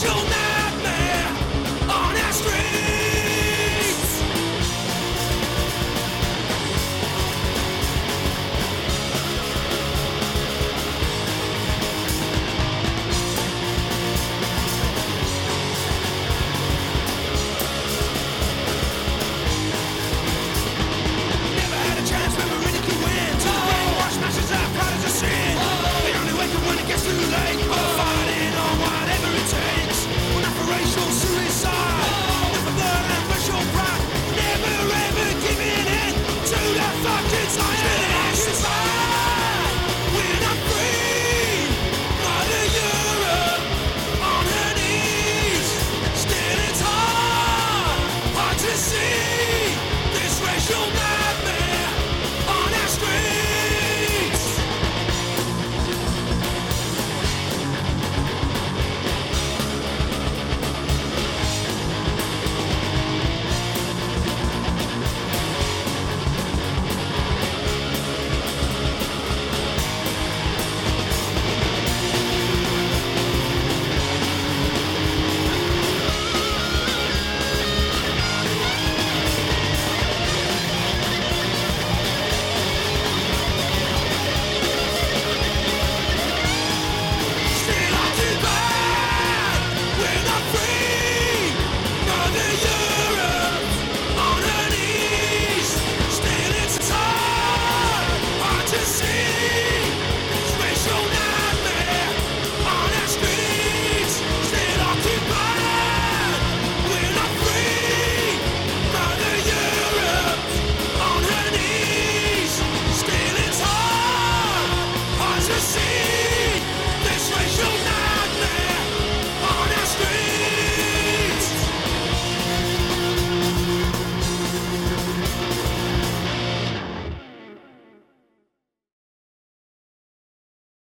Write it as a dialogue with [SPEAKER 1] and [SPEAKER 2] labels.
[SPEAKER 1] show.